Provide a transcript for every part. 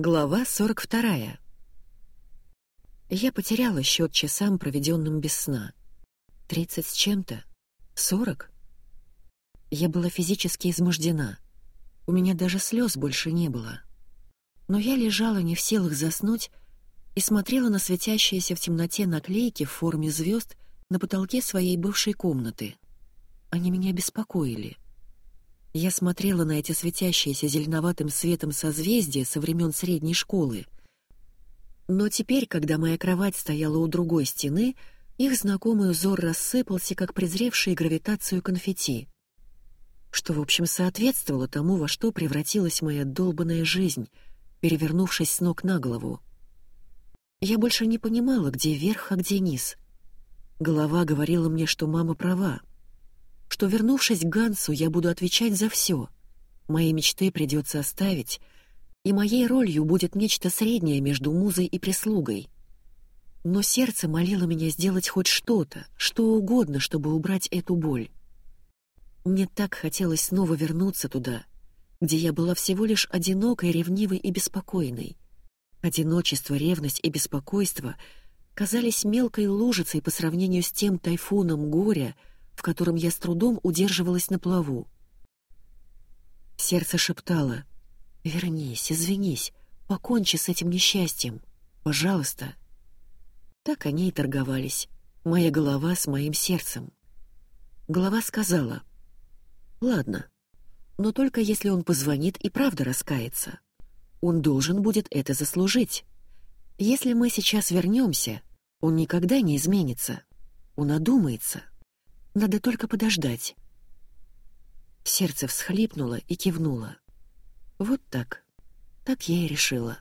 Глава 42. Я потеряла счет часам, проведенным без сна. Тридцать с чем-то? Сорок? Я была физически измождена. У меня даже слез больше не было. Но я лежала не в силах заснуть и смотрела на светящиеся в темноте наклейки в форме звезд на потолке своей бывшей комнаты. Они меня беспокоили — я смотрела на эти светящиеся зеленоватым светом созвездия со времен средней школы. Но теперь, когда моя кровать стояла у другой стены, их знакомый узор рассыпался, как презревший гравитацию конфетти. Что, в общем, соответствовало тому, во что превратилась моя долбанная жизнь, перевернувшись с ног на голову. Я больше не понимала, где верх, а где низ. Голова говорила мне, что мама права что, вернувшись к Гансу, я буду отвечать за все. Мои мечты придется оставить, и моей ролью будет нечто среднее между музой и прислугой. Но сердце молило меня сделать хоть что-то, что угодно, чтобы убрать эту боль. Мне так хотелось снова вернуться туда, где я была всего лишь одинокой, ревнивой и беспокойной. Одиночество, ревность и беспокойство казались мелкой лужицей по сравнению с тем тайфуном горя, в котором я с трудом удерживалась на плаву. Сердце шептало «Вернись, извинись, покончи с этим несчастьем, пожалуйста». Так они и торговались, моя голова с моим сердцем. Голова сказала «Ладно, но только если он позвонит и правда раскается. Он должен будет это заслужить. Если мы сейчас вернемся, он никогда не изменится. Он одумается». Надо только подождать. Сердце всхлипнуло и кивнуло. Вот так. Так я и решила.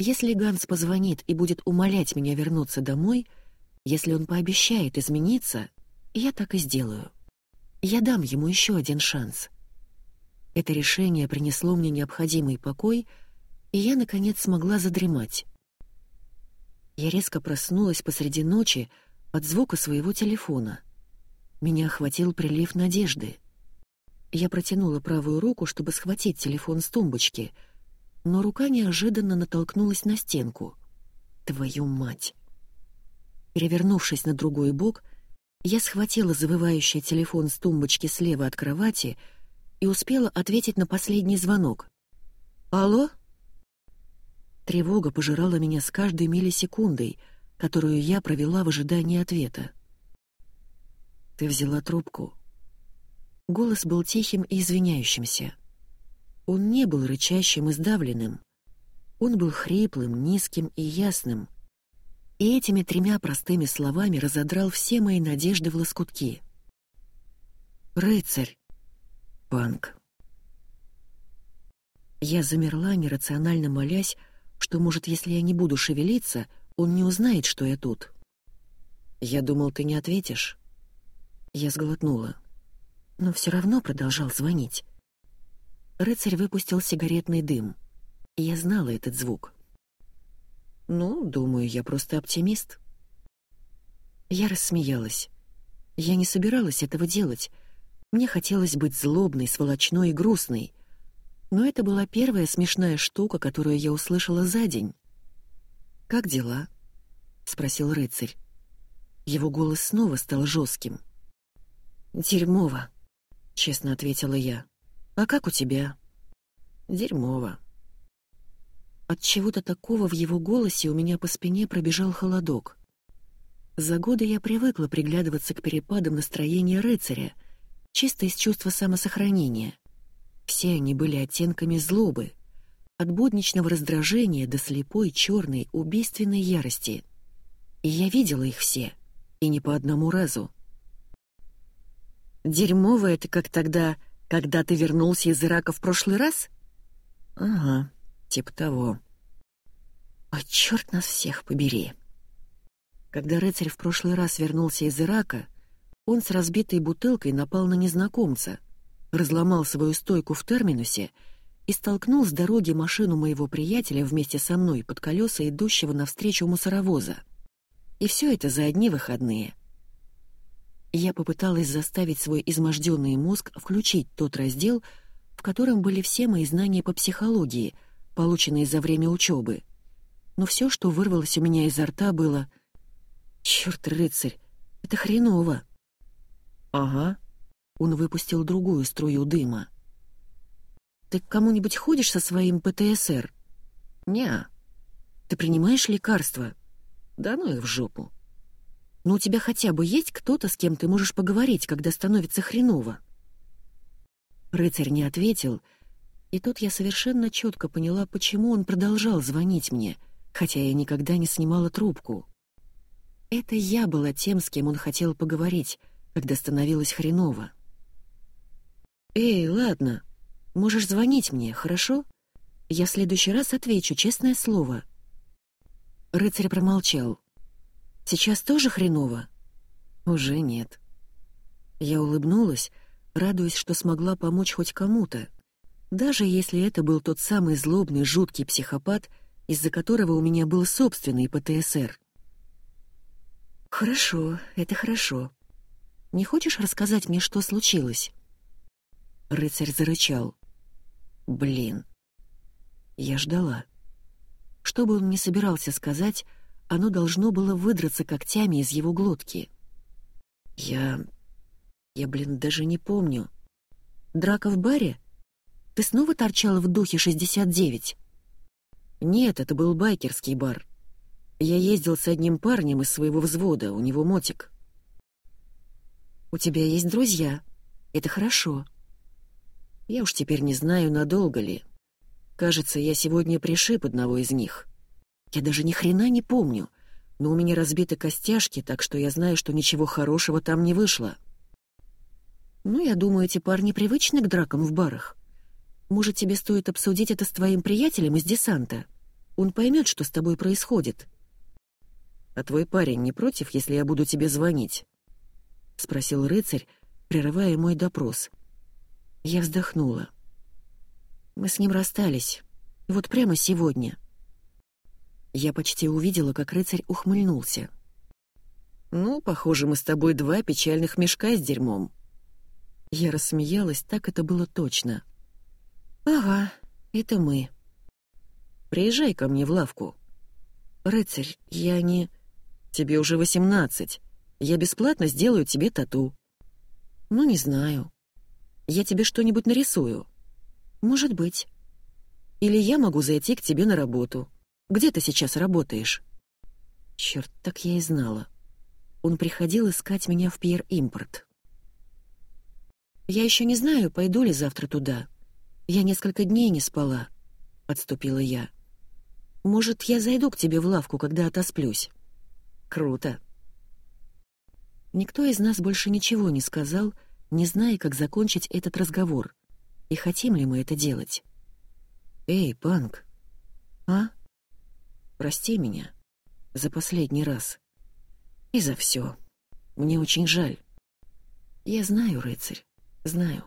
Если Ганс позвонит и будет умолять меня вернуться домой, если он пообещает измениться, я так и сделаю. Я дам ему еще один шанс. Это решение принесло мне необходимый покой, и я, наконец, смогла задремать. Я резко проснулась посреди ночи от звука своего телефона — меня охватил прилив надежды. Я протянула правую руку, чтобы схватить телефон с тумбочки, но рука неожиданно натолкнулась на стенку. Твою мать! Перевернувшись на другой бок, я схватила завывающий телефон с тумбочки слева от кровати и успела ответить на последний звонок. «Алло?» Тревога пожирала меня с каждой миллисекундой, которую я провела в ожидании ответа. Ты взяла трубку. Голос был тихим и извиняющимся. Он не был рычащим и сдавленным. Он был хриплым, низким и ясным. И этими тремя простыми словами разодрал все мои надежды в лоскутки. «Рыцарь!» «Панк!» Я замерла, нерационально молясь, что, может, если я не буду шевелиться, он не узнает, что я тут. «Я думал, ты не ответишь». Я сглотнула. Но все равно продолжал звонить. Рыцарь выпустил сигаретный дым. Я знала этот звук. «Ну, думаю, я просто оптимист». Я рассмеялась. Я не собиралась этого делать. Мне хотелось быть злобной, сволочной и грустной. Но это была первая смешная штука, которую я услышала за день. «Как дела?» — спросил рыцарь. Его голос снова стал жестким. «Дерьмово», — честно ответила я. «А как у тебя?» «Дерьмово». От чего-то такого в его голосе у меня по спине пробежал холодок. За годы я привыкла приглядываться к перепадам настроения рыцаря, чисто из чувства самосохранения. Все они были оттенками злобы, от будничного раздражения до слепой, черной, убийственной ярости. И я видела их все, и не по одному разу. Дерьмово это как тогда, когда ты вернулся из Ирака в прошлый раз? Ага, типа того. А черт нас всех побери. Когда рыцарь в прошлый раз вернулся из Ирака, он с разбитой бутылкой напал на незнакомца, разломал свою стойку в терминусе и столкнул с дороги машину моего приятеля вместе со мной под колеса идущего навстречу мусоровоза. И все это за одни выходные — я попыталась заставить свой изможденный мозг включить тот раздел, в котором были все мои знания по психологии, полученные за время учебы. Но все, что вырвалось у меня изо рта, было «Черт, рыцарь, это хреново!» «Ага», — он выпустил другую струю дыма. «Ты к кому-нибудь ходишь со своим ПТСР?» «Не». «Ты принимаешь лекарства?» «Да ну их в жопу». «Но у тебя хотя бы есть кто-то, с кем ты можешь поговорить, когда становится хреново?» Рыцарь не ответил, и тут я совершенно четко поняла, почему он продолжал звонить мне, хотя я никогда не снимала трубку. Это я была тем, с кем он хотел поговорить, когда становилось хреново. «Эй, ладно, можешь звонить мне, хорошо? Я в следующий раз отвечу, честное слово». Рыцарь промолчал. «Сейчас тоже хреново?» «Уже нет». Я улыбнулась, радуясь, что смогла помочь хоть кому-то, даже если это был тот самый злобный, жуткий психопат, из-за которого у меня был собственный ПТСР. «Хорошо, это хорошо. Не хочешь рассказать мне, что случилось?» Рыцарь зарычал. «Блин». Я ждала. Что бы он ни собирался сказать, оно должно было выдраться когтями из его глотки. Я... я, блин, даже не помню. Драка в баре? Ты снова торчал в духе 69? Нет, это был байкерский бар. Я ездил с одним парнем из своего взвода, у него мотик. У тебя есть друзья. Это хорошо. Я уж теперь не знаю, надолго ли. Кажется, я сегодня пришиб одного из них. Я даже ни хрена не помню, но у меня разбиты костяшки, так что я знаю, что ничего хорошего там не вышло. Ну, я думаю, эти парни привычны к дракам в барах. Может, тебе стоит обсудить это с твоим приятелем из десанта? Он поймет, что с тобой происходит. «А твой парень не против, если я буду тебе звонить?» — спросил рыцарь, прерывая мой допрос. Я вздохнула. Мы с ним расстались. Вот прямо сегодня. Я почти увидела, как рыцарь ухмыльнулся. «Ну, похоже, мы с тобой два печальных мешка с дерьмом». Я рассмеялась, так это было точно. «Ага, это мы». «Приезжай ко мне в лавку». «Рыцарь, я не...» Тебе уже восемнадцать. Я бесплатно сделаю тебе тату». «Ну, не знаю. Я тебе что-нибудь нарисую». «Может быть. Или я могу зайти к тебе на работу. Где ты сейчас работаешь?» Черт, так я и знала. Он приходил искать меня в Пьер Импорт. «Я еще не знаю, пойду ли завтра туда. Я несколько дней не спала», — отступила я. «Может, я зайду к тебе в лавку, когда отосплюсь?» Круто. Никто из нас больше ничего не сказал, не зная, как закончить этот разговор. И хотим ли мы это делать? Эй, Панк. А? Прости меня. За последний раз. И за все. Мне очень жаль. Я знаю, рыцарь, знаю.